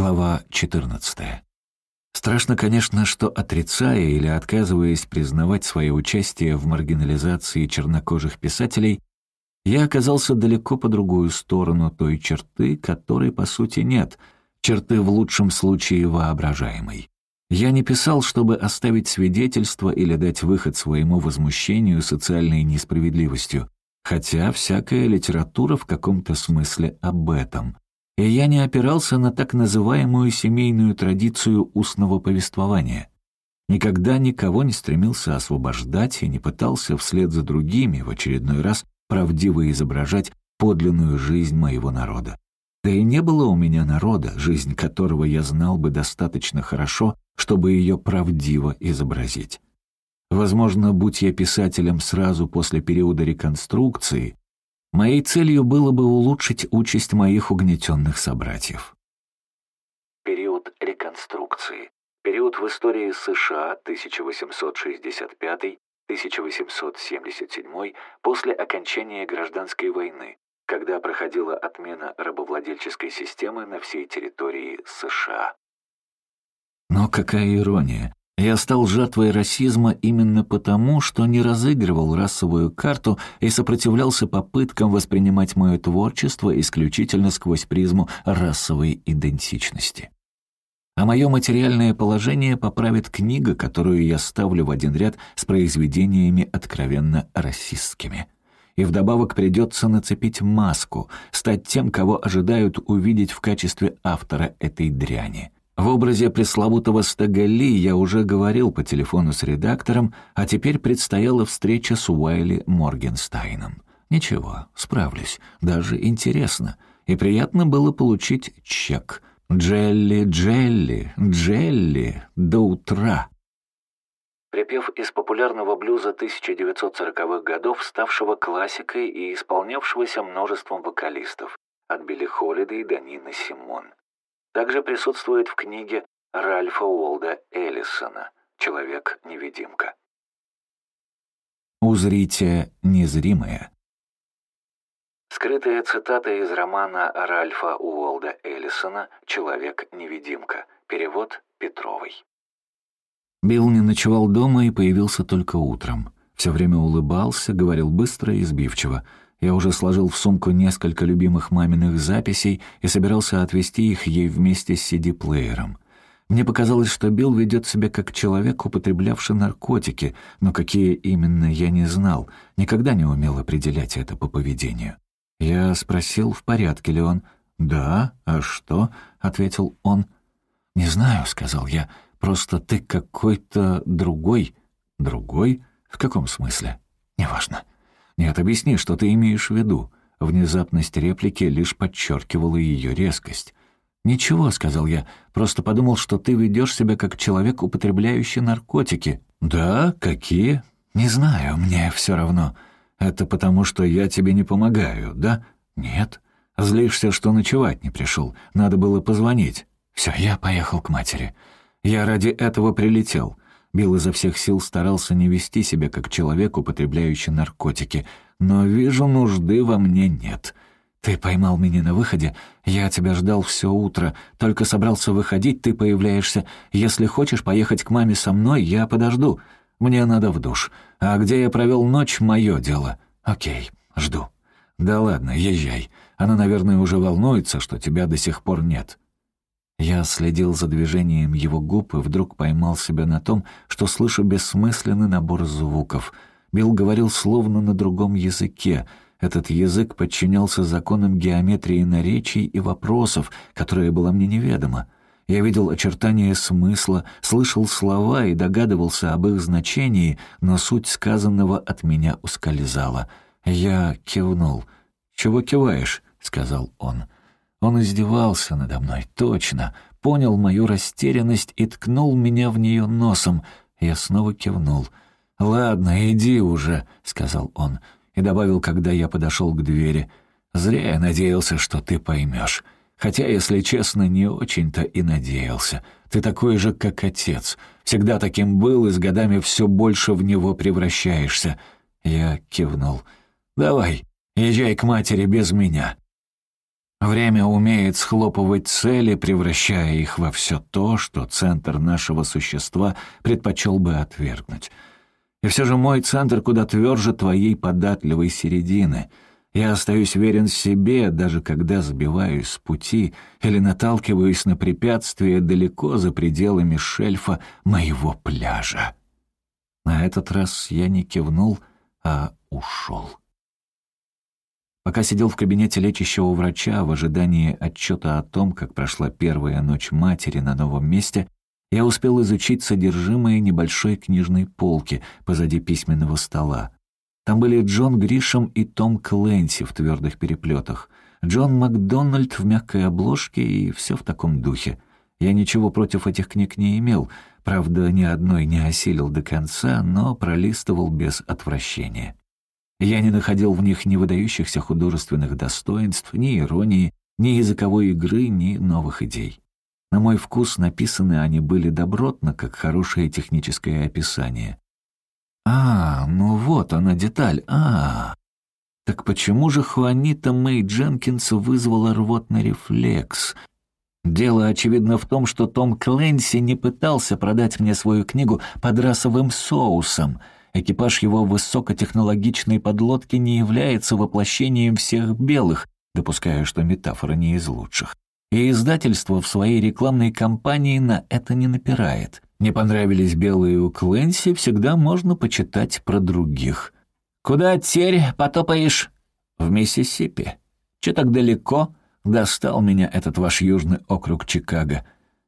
Глава 14. Страшно, конечно, что, отрицая или отказываясь признавать свое участие в маргинализации чернокожих писателей, я оказался далеко по другую сторону той черты, которой, по сути, нет, черты в лучшем случае воображаемой. Я не писал, чтобы оставить свидетельство или дать выход своему возмущению социальной несправедливостью, хотя всякая литература в каком-то смысле об этом — и я не опирался на так называемую семейную традицию устного повествования. Никогда никого не стремился освобождать и не пытался вслед за другими в очередной раз правдиво изображать подлинную жизнь моего народа. Да и не было у меня народа, жизнь которого я знал бы достаточно хорошо, чтобы ее правдиво изобразить. Возможно, будь я писателем сразу после периода реконструкции, Моей целью было бы улучшить участь моих угнетенных собратьев. Период реконструкции. Период в истории США 1865-1877 после окончания гражданской войны, когда проходила отмена рабовладельческой системы на всей территории США. Но какая ирония. Я стал жертвой расизма именно потому, что не разыгрывал расовую карту и сопротивлялся попыткам воспринимать мое творчество исключительно сквозь призму расовой идентичности. А мое материальное положение поправит книга, которую я ставлю в один ряд с произведениями откровенно расистскими. И вдобавок придется нацепить маску, стать тем, кого ожидают увидеть в качестве автора этой дряни — в образе пресловутого Стагали я уже говорил по телефону с редактором, а теперь предстояла встреча с Уайли Моргенстайном. Ничего, справлюсь, даже интересно. И приятно было получить чек. «Джелли, Джелли, Джелли, до утра!» Припев из популярного блюза 1940-х годов, ставшего классикой и исполнявшегося множеством вокалистов, от Билли Холлидей до Нины Симон также присутствует в книге Ральфа Уолда Эллисона «Человек-невидимка». Узрите незримое. Скрытая цитата из романа Ральфа Уолда Эллисона «Человек-невидимка». Перевод Петровой. Билл не ночевал дома и появился только утром. Все время улыбался, говорил быстро и сбивчиво. Я уже сложил в сумку несколько любимых маминых записей и собирался отвезти их ей вместе с CD-плеером. Мне показалось, что Билл ведет себя как человек, употреблявший наркотики, но какие именно я не знал, никогда не умел определять это по поведению. Я спросил, в порядке ли он. «Да, а что?» — ответил он. «Не знаю», — сказал я, — «просто ты какой-то другой». «Другой? В каком смысле?» «Неважно». «Нет, объясни, что ты имеешь в виду». Внезапность реплики лишь подчеркивала ее резкость. «Ничего», — сказал я, — «просто подумал, что ты ведешь себя как человек, употребляющий наркотики». «Да? Какие?» «Не знаю, мне все равно. Это потому, что я тебе не помогаю, да?» «Нет». «Злишься, что ночевать не пришел. Надо было позвонить». «Все, я поехал к матери. Я ради этого прилетел. Билл изо всех сил старался не вести себя как человек, употребляющий наркотики. «Но вижу, нужды во мне нет. Ты поймал меня на выходе, я тебя ждал все утро. Только собрался выходить, ты появляешься. Если хочешь поехать к маме со мной, я подожду. Мне надо в душ. А где я провел ночь, мое дело. Окей, жду». «Да ладно, езжай. Она, наверное, уже волнуется, что тебя до сих пор нет». Я следил за движением его губ и вдруг поймал себя на том, что слышу бессмысленный набор звуков. Билл говорил словно на другом языке. Этот язык подчинялся законам геометрии наречий и вопросов, которая была мне неведома. Я видел очертания смысла, слышал слова и догадывался об их значении, но суть сказанного от меня ускользала. Я кивнул. «Чего киваешь?» — сказал он. — он издевался надо мной, точно, понял мою растерянность и ткнул меня в нее носом. Я снова кивнул. «Ладно, иди уже», — сказал он, и добавил, когда я подошел к двери. «Зря я надеялся, что ты поймешь. Хотя, если честно, не очень-то и надеялся. Ты такой же, как отец. Всегда таким был, и с годами все больше в него превращаешься». Я кивнул. «Давай, езжай к матери без меня». Время умеет схлопывать цели, превращая их во все то, что центр нашего существа предпочел бы отвергнуть. И все же мой центр куда тверже твоей податливой середины. Я остаюсь верен себе, даже когда сбиваюсь с пути или наталкиваюсь на препятствия далеко за пределами шельфа моего пляжа. На этот раз я не кивнул, а ушел. Пока сидел в кабинете лечащего врача в ожидании отчета о том, как прошла первая ночь матери на новом месте, я успел изучить содержимое небольшой книжной полки позади письменного стола. Там были Джон Гришем и Том Клэнси в твердых переплетах, Джон Макдональд в мягкой обложке и все в таком духе. Я ничего против этих книг не имел, правда, ни одной не осилил до конца, но пролистывал без отвращения. Я не находил в них ни выдающихся художественных достоинств, ни иронии, ни языковой игры, ни новых идей. На мой вкус написаны они были добротно, как хорошее техническое описание. А, ну вот она деталь, а, Так почему же Хуанита Мэй Дженкинс вызвала рвотный рефлекс? Дело, очевидно, в том, что Том Клэнси не пытался продать мне свою книгу под расовым соусом — Экипаж его высокотехнологичной подлодки не является воплощением всех белых, допуская, что метафора не из лучших. И издательство в своей рекламной кампании на это не напирает. Не понравились белые у Кленси, всегда можно почитать про других. «Куда теперь потопаешь?» «В Миссисипи». «Че так далеко?» «Достал меня этот ваш южный округ Чикаго».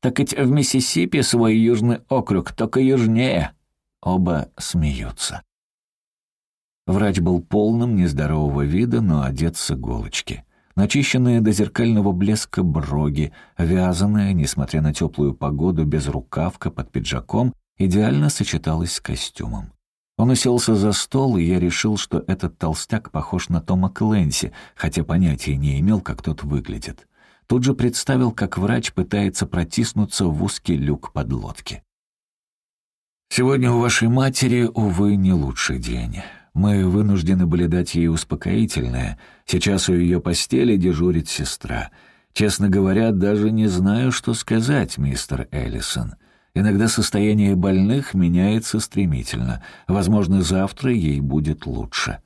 «Так ведь в Миссисипи свой южный округ, только южнее». Оба смеются. Врач был полным, нездорового вида, но одет с иголочки. Начищенные до зеркального блеска броги, вязаная, несмотря на теплую погоду, без рукавка под пиджаком, идеально сочеталась с костюмом. Он уселся за стол, и я решил, что этот толстяк похож на Тома Кленси, хотя понятия не имел, как тот выглядит. Тут же представил, как врач пытается протиснуться в узкий люк подлодки. Сегодня у вашей матери, увы, не лучший день. Мы вынуждены были дать ей успокоительное. Сейчас у ее постели дежурит сестра. Честно говоря, даже не знаю, что сказать, мистер Эллисон. Иногда состояние больных меняется стремительно. Возможно, завтра ей будет лучше.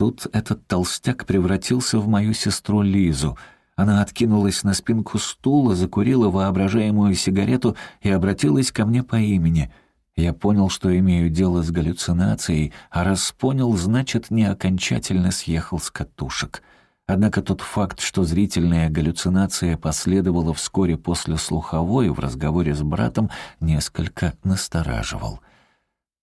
Тут этот толстяк превратился в мою сестру Лизу. Она откинулась на спинку стула, закурила воображаемую сигарету и обратилась ко мне по имени — я понял, что имею дело с галлюцинацией, а раз понял, значит, не окончательно съехал с катушек. Однако тот факт, что зрительная галлюцинация последовала вскоре после слуховой в разговоре с братом, несколько настораживал.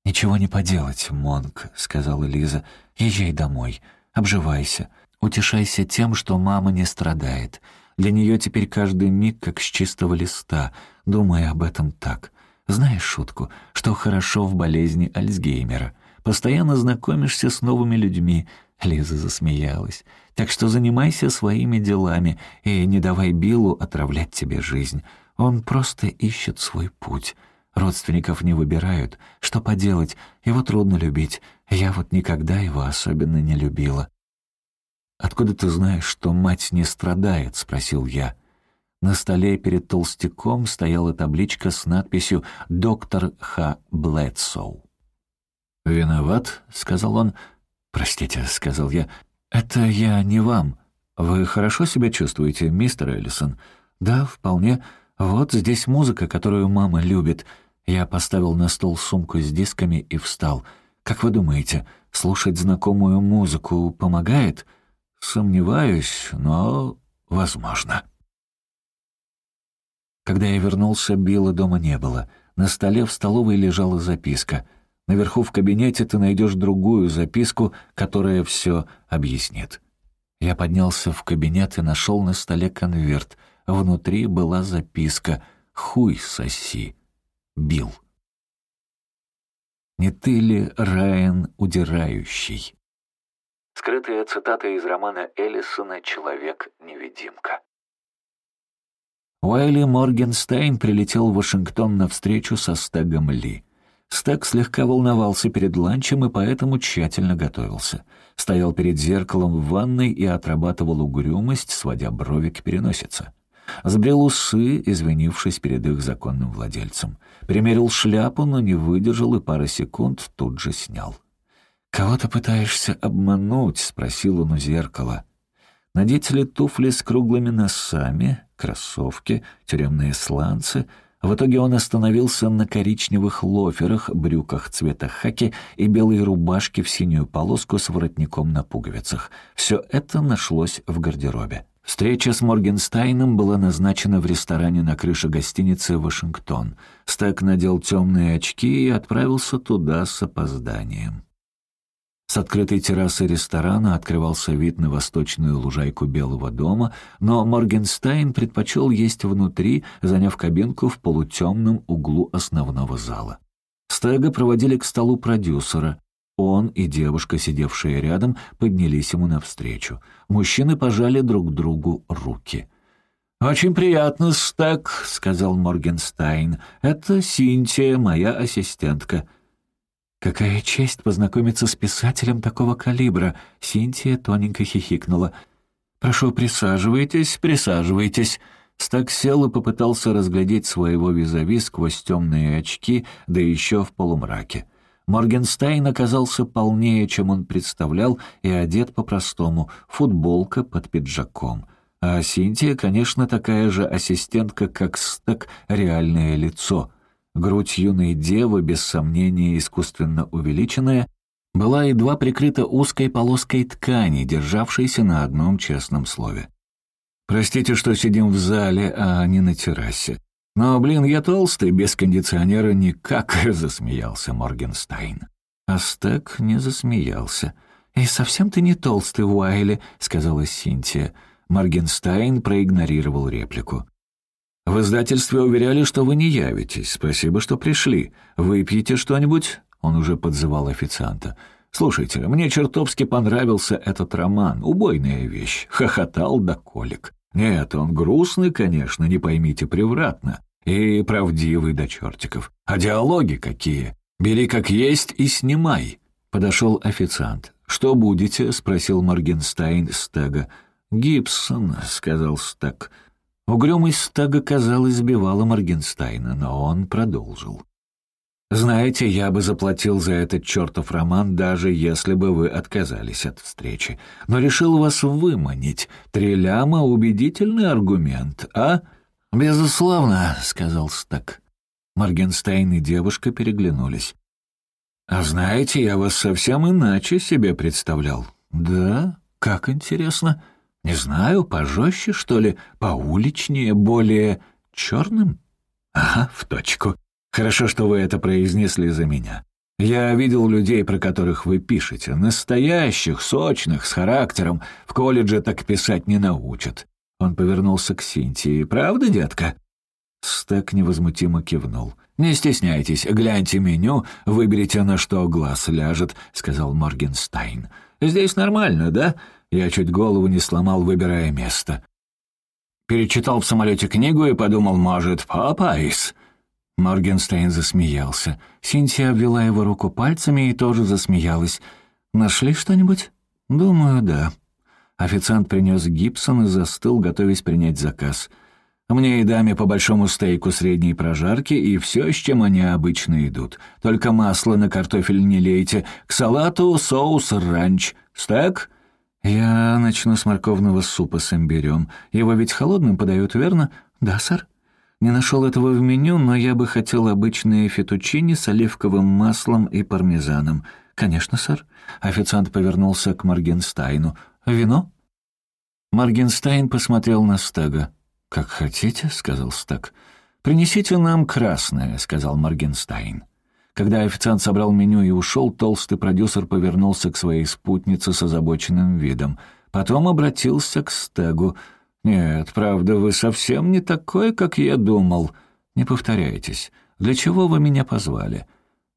«Ничего не поделать, Монк», — сказала Лиза. «Езжай домой, обживайся, утешайся тем, что мама не страдает. Для нее теперь каждый миг как с чистого листа, думая об этом так». Знаешь шутку, что хорошо в болезни Альцгеймера? Постоянно знакомишься с новыми людьми. Лиза засмеялась. Так что занимайся своими делами и не давай Биллу отравлять тебе жизнь. Он просто ищет свой путь. Родственников не выбирают. Что поделать, его трудно любить. Я вот никогда его особенно не любила. «Откуда ты знаешь, что мать не страдает?» — спросил я. На столе перед толстяком стояла табличка с надписью «Доктор Х. Блэдсоу». «Виноват», — сказал он. «Простите», — сказал я. «Это я не вам. Вы хорошо себя чувствуете, мистер Эллисон?» «Да, вполне. Вот здесь музыка, которую мама любит». Я поставил на стол сумку с дисками и встал. «Как вы думаете, слушать знакомую музыку помогает?» «Сомневаюсь, но возможно». Когда я вернулся, Билла дома не было. На столе в столовой лежала записка. Наверху в кабинете ты найдешь другую записку, которая все объяснит. Я поднялся в кабинет и нашел на столе конверт. Внутри была записка «Хуй соси, Билл». «Не ты ли, Райан, удирающий?» Скрытая цитата из романа Эллисона «Человек-невидимка». Уайли Моргенстейн прилетел в Вашингтон на встречу со Стегом Ли. Стек слегка волновался перед ланчем и поэтому тщательно готовился. Стоял перед зеркалом в ванной и отрабатывал угрюмость, сводя брови к переносице. Сбрил усы, извинившись перед их законным владельцем. Примерил шляпу, но не выдержал и пары секунд тут же снял. «Кого ты пытаешься обмануть?» — спросил он у зеркала. Надеть ли туфли с круглыми носами, кроссовки, тюремные сланцы — в итоге он остановился на коричневых лоферах, брюках цвета хаки и белой рубашке в синюю полоску с воротником на пуговицах. Все это нашлось в гардеробе. Встреча с Моргенстайном была назначена в ресторане на крыше гостиницы «Вашингтон». Стэг надел темные очки и отправился туда с опозданием. С открытой террасы ресторана открывался вид на восточную лужайку Белого дома, но Моргенстайн предпочел есть внутри, заняв кабинку в полутемном углу основного зала. Стэга проводили к столу продюсера. Он и девушка, сидевшая рядом, поднялись ему навстречу. Мужчины пожали друг другу руки. «Очень приятно, Стэг», — сказал Моргенстайн. «Это Синтия, моя ассистентка». «Какая честь познакомиться с писателем такого калибра!» Синтия тоненько хихикнула. «Прошу, присаживайтесь, присаживайтесь». Стэг сел и попытался разглядеть своего визави сквозь темные очки, да еще в полумраке. Моргенстайн оказался полнее, чем он представлял, и одет по-простому, футболка под пиджаком. А Синтия, конечно, такая же ассистентка, как Стэг, реальное лицо — Грудь юной девы, без сомнения искусственно увеличенная, была едва прикрыта узкой полоской ткани, державшейся на одном честном слове. «Простите, что сидим в зале, а не на террасе. Но, блин, я толстый, без кондиционера никак», — засмеялся Моргенстайн. А Стэг не засмеялся. «И совсем ты не толстый, Уайли», — сказала Синтия. Моргенстайн проигнорировал реплику. В издательстве уверяли, что вы не явитесь. Спасибо, что пришли. Выпьете что-нибудь?» Он уже подзывал официанта. «Слушайте, мне чертовски понравился этот роман. Убойная вещь. Хохотал до колик. Нет, он грустный, конечно, не поймите превратно. И правдивый до чертиков. А диалоги какие? Бери как есть и снимай». Подошел официант. «Что будете?» — спросил Моргенстайн Стэга. «Гибсон», — сказал Стэг. Угрюмость Стэга, казалось, сбивала Моргенстайна, но он продолжил. «Знаете, я бы заплатил за этот чертов роман, даже если бы вы отказались от встречи. Но решил вас выманить. Три ляма — убедительный аргумент, а?» «Безусловно», — сказал Стэг. Моргенстайн и девушка переглянулись. «А знаете, я вас совсем иначе себе представлял». «Да? Как интересно». Не знаю, пожестче, что ли, поуличнее, более черным? Ага, в точку. Хорошо, что вы это произнесли за меня. Я видел людей, про которых вы пишете, настоящих, сочных, с характером. В колледже так писать не научат. Он повернулся к Синтии. «Правда, детка?» Стэг невозмутимо кивнул. «Не стесняйтесь, гляньте меню, выберите, на что глаз ляжет», — сказал Моргенстайн. «Здесь нормально, да? Я чуть голову не сломал, выбирая место. Перечитал в самолете книгу и подумал, может, Popeyes. Моргенстайн засмеялся. Синтия обвела его руку пальцами и тоже засмеялась. «Нашли что-нибудь?» «Думаю, да». Официант принес Гибсон и застыл, готовясь принять заказ. «Мне и даме по большому стейку средней прожарки и все, с чем они обычно идут. Только масло на картофель не лейте. К салату соус ранч. Стек?» «Я начну с морковного супа с имбирем. Его ведь холодным подают, верно?» «Да, сэр». «Не нашел этого в меню, но я бы хотел обычные фетучини с оливковым маслом и пармезаном». «Конечно, сэр». Официант повернулся к Моргенстайну. «Вино?» Моргенстайн посмотрел на Стэга. «Как хотите», — сказал Стэг. «Принесите нам красное», — сказал Моргенстайн. Когда официант собрал меню и ушел, толстый продюсер повернулся к своей спутнице с озабоченным видом. Потом обратился к Стэгу. «Нет, правда, вы совсем не такой, как я думал. Не повторяйтесь. Для чего вы меня позвали?»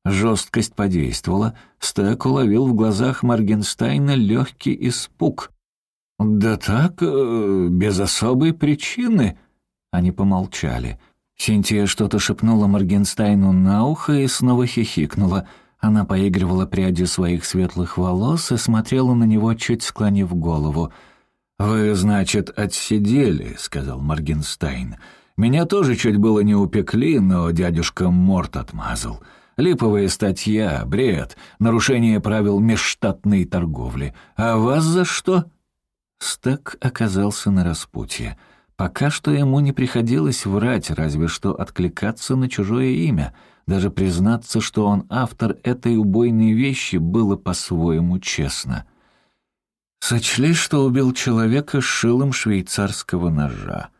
Жесткость подействовала. Стэг уловил в глазах Моргенстайна легкий испуг. «Да так, э, без особой причины». Они помолчали. Синтия что-то шепнула Моргенстайну на ухо и снова хихикнула. Она поигрывала прядью своих светлых волос и смотрела на него, чуть склонив голову. «Вы, значит, отсидели», — сказал Моргенстайн. «Меня тоже чуть было не упекли, но дядюшка морт отмазал. Липовая статья, бред, нарушение правил межштатной торговли. А вас за что?» Стек оказался на распутье. Пока что ему не приходилось врать, разве что откликаться на чужое имя. Даже признаться, что он автор этой убойной вещи, было по-своему честно. Сочли, что убил человека шилом швейцарского ножа.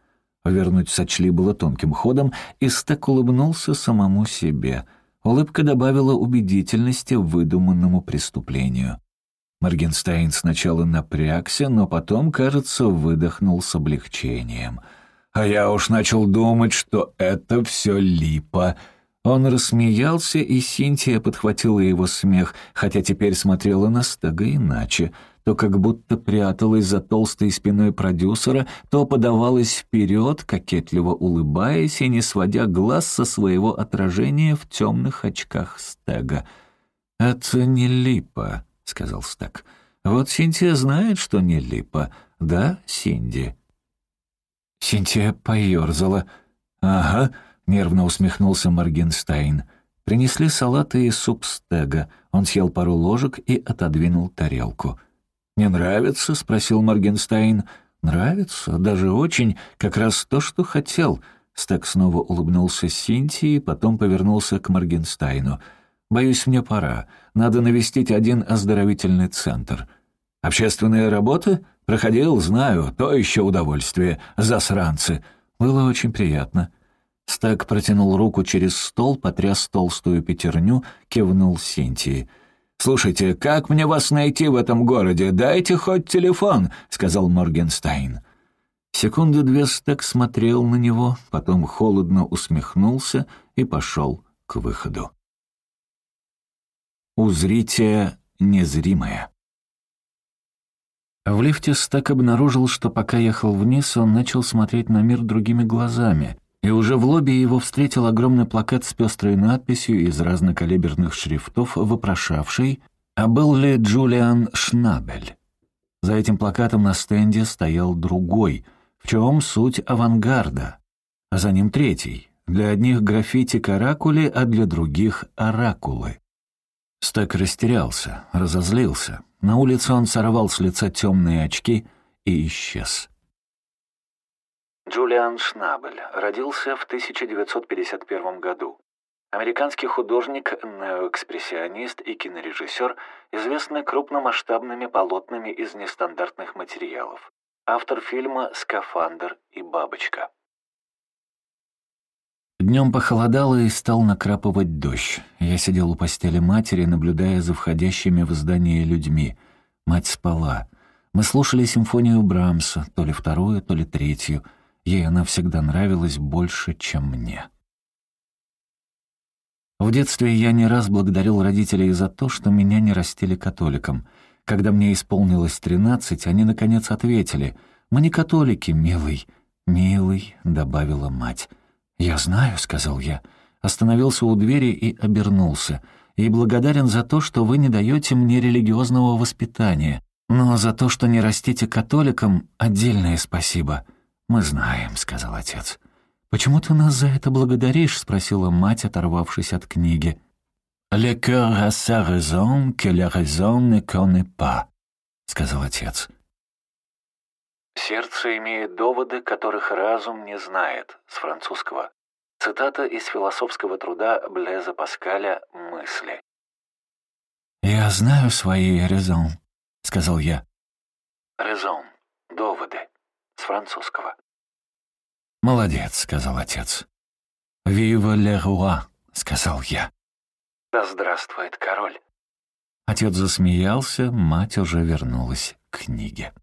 Вернуть сочли было тонким ходом, и Стек улыбнулся самому себе. Улыбка добавила убедительности выдуманному преступлению. Моргенстейн сначала напрягся, но потом, кажется, выдохнул с облегчением. «А я уж начал думать, что это все липа». Он рассмеялся, и Синтия подхватила его смех, хотя теперь смотрела на Стага иначе. То как будто пряталась за толстой спиной продюсера, то подавалась вперед, кокетливо улыбаясь и не сводя глаз со своего отражения в темных очках Стега. «Это не липа», — сказал Стак. «Вот Синтия знает, что не липа. Да, Синди?» Синтия поерзала. «Ага», — нервно усмехнулся Моргенстайн. Принесли салаты и суп Стека. Он съел пару ложек и отодвинул тарелку. «Не нравится?» — спросил Моргенстайн. «Нравится, даже очень, как раз то, что хотел». Стек снова улыбнулся Синтии, потом повернулся к Моргенстайну. «Боюсь, мне пора. Надо навестить один оздоровительный центр. Общественные работы? Проходил, знаю, то еще удовольствие. Засранцы. Было очень приятно». Стак протянул руку через стол, потряс толстую пятерню, кивнул Синтии. «Слушайте, как мне вас найти в этом городе? Дайте хоть телефон», — сказал Моргенстайн. Секунды две Стек смотрел на него, потом холодно усмехнулся и пошел к выходу. Узрите незримое. В лифте Стак обнаружил, что пока ехал вниз, он начал смотреть на мир другими глазами, и уже в лобби его встретил огромный плакат с пестрой надписью из разнокалиберных шрифтов, вопрошавший, а был ли Джулиан Шнабель. За этим плакатом на стенде стоял другой, в чем суть авангарда, а за ним третий, для одних граффити каракули, а для других — оракулы. Стек растерялся, разозлился. На улице он сорвал с лица темные очки и исчез. Джулиан Шнабель родился в 1951 году. Американский художник, неоэкспрессионист и кинорежиссер, известный крупномасштабными полотнами из нестандартных материалов. Автор фильма «Скафандр и бабочка». Днем похолодало и стал накрапывать дождь. Я сидел у постели матери, наблюдая за входящими в здание людьми. Мать спала. Мы слушали симфонию Брамса, то ли вторую, то ли третью. Ей она всегда нравилась больше, чем мне. В детстве я не раз благодарил родителей за то, что меня не растили католиком. Когда мне исполнилось тринадцать, они, наконец, ответили, «Мы не католики, милый». «Милый», — добавила мать. «Я знаю», — сказал я. Остановился у двери и обернулся. «И благодарен за то, что вы не даете мне религиозного воспитания. Но за то, что не растите католикам, отдельное спасибо». «Мы знаем», — сказал отец. «Почему ты нас за это благодаришь?» — спросила мать, оторвавшись от книги. «Le cœur a sa raison que la raison ne connaît pas», — сказал отец. «Сердце имеет доводы, которых разум не знает» с французского. Цитата из философского труда Блеза Паскаля «Мысли». «Я знаю свои резон», — сказал я. «Резон. Доводы. С французского». «Молодец», — сказал отец. «Вива ле руа», — сказал я. «Да здравствует король». Отец засмеялся, мать уже вернулась к книге.